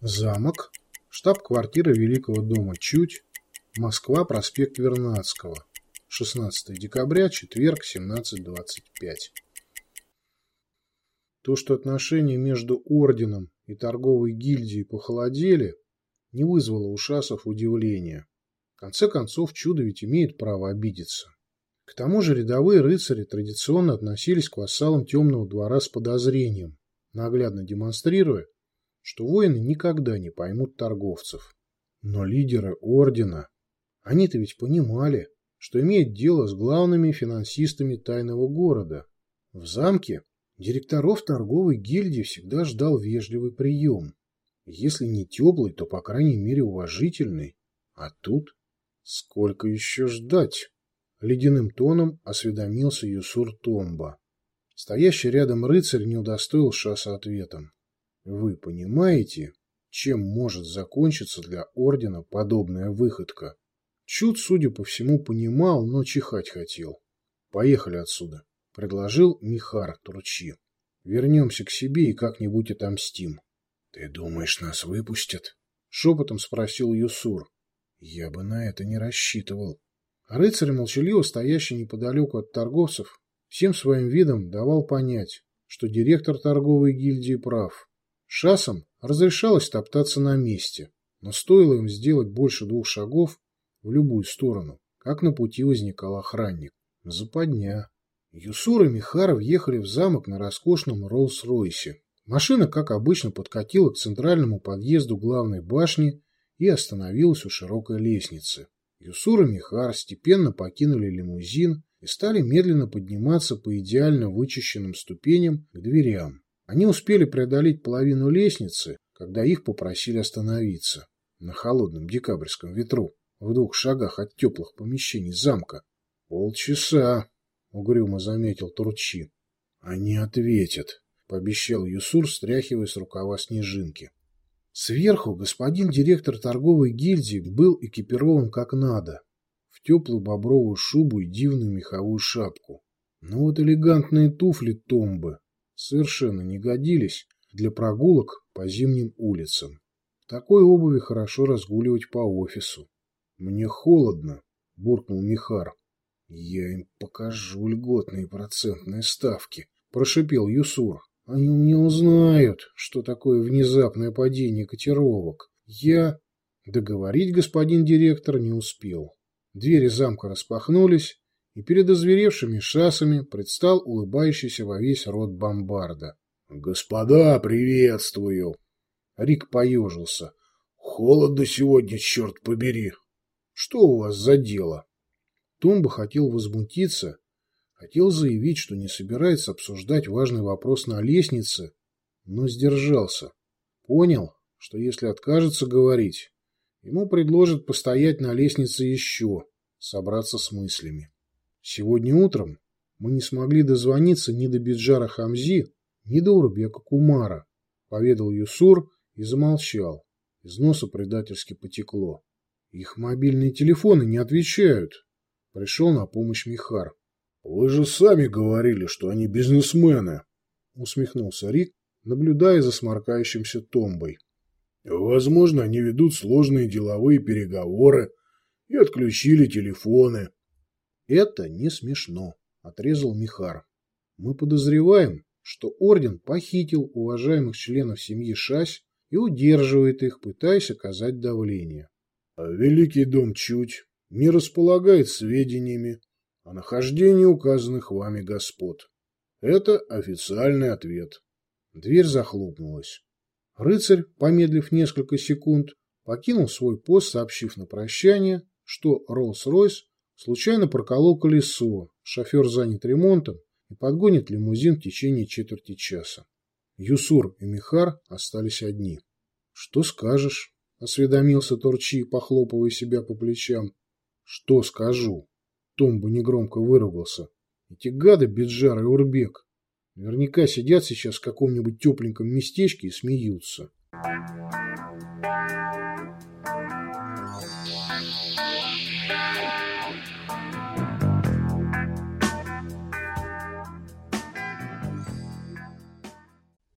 Замок. Штаб-квартира Великого дома Чуть. Москва, проспект Вернадского. 16 декабря, четверг, 17.25. То, что отношения между орденом и торговой гильдией похолодели, не вызвало у шасов удивления. В конце концов, чудо ведь имеет право обидеться. К тому же рядовые рыцари традиционно относились к вассалам темного двора с подозрением, наглядно демонстрируя, что воины никогда не поймут торговцев. Но лидеры ордена, они-то ведь понимали, что имеют дело с главными финансистами тайного города. В замке директоров торговой гильдии всегда ждал вежливый прием. Если не теплый, то, по крайней мере, уважительный. А тут сколько еще ждать? Ледяным тоном осведомился Юсур Томба. Стоящий рядом рыцарь не удостоил Шаса ответом. Вы понимаете, чем может закончиться для ордена подобная выходка? Чуд, судя по всему, понимал, но чихать хотел. Поехали отсюда, предложил Михар Турчи. Вернемся к себе и как-нибудь отомстим. Ты думаешь, нас выпустят? Шепотом спросил Юсур. Я бы на это не рассчитывал. Рыцарь, молчаливо стоящий неподалеку от торговцев, всем своим видом давал понять, что директор торговой гильдии прав. Шасам разрешалось топтаться на месте, но стоило им сделать больше двух шагов в любую сторону, как на пути возникал охранник. Западня. Юсур и Михаров ехали в замок на роскошном Роллс-Ройсе. Машина, как обычно, подкатила к центральному подъезду главной башни и остановилась у широкой лестницы. Юсур и Михар степенно покинули лимузин и стали медленно подниматься по идеально вычищенным ступеням к дверям. Они успели преодолеть половину лестницы, когда их попросили остановиться на холодном декабрьском ветру в двух шагах от теплых помещений замка. «Полчаса», — угрюмо заметил Турчи. «Они ответят», — пообещал Юсур, стряхивая с рукава снежинки. Сверху господин директор торговой гильдии был экипирован как надо, в теплую бобровую шубу и дивную меховую шапку. Но вот элегантные туфли Томбы совершенно не годились для прогулок по зимним улицам. В такой обуви хорошо разгуливать по офису. «Мне холодно», — буркнул Михар. «Я им покажу льготные процентные ставки», — прошипел Юсур. Они не узнают, что такое внезапное падение котировок. Я... Договорить господин директор не успел. Двери замка распахнулись, и перед озверевшими шасами предстал улыбающийся во весь рот бомбарда. «Господа, приветствую!» Рик поежился. «Холодно сегодня, черт побери!» «Что у вас за дело?» Тумба хотел возмутиться, Хотел заявить, что не собирается обсуждать важный вопрос на лестнице, но сдержался. Понял, что если откажется говорить, ему предложат постоять на лестнице еще, собраться с мыслями. Сегодня утром мы не смогли дозвониться ни до Биджара Хамзи, ни до Урбека Кумара, поведал Юсур и замолчал. Из носа предательски потекло. Их мобильные телефоны не отвечают. Пришел на помощь Михар. «Вы же сами говорили, что они бизнесмены», — усмехнулся Рик, наблюдая за сморкающимся Томбой. «Возможно, они ведут сложные деловые переговоры и отключили телефоны». «Это не смешно», — отрезал Михар. «Мы подозреваем, что Орден похитил уважаемых членов семьи Шась и удерживает их, пытаясь оказать давление. А Великий дом Чуть не располагает сведениями о нахождении указанных вами господ. Это официальный ответ. Дверь захлопнулась. Рыцарь, помедлив несколько секунд, покинул свой пост, сообщив на прощание, что Роллс-Ройс Случайно проколол колесо, шофер занят ремонтом и подгонит лимузин в течение четверти часа. Юсур и Михар остались одни. — Что скажешь? — осведомился Торчи, похлопывая себя по плечам. — Что скажу? — Томба негромко выругался. — Эти гады, Биджар и Урбек, наверняка сидят сейчас в каком-нибудь тепленьком местечке и смеются.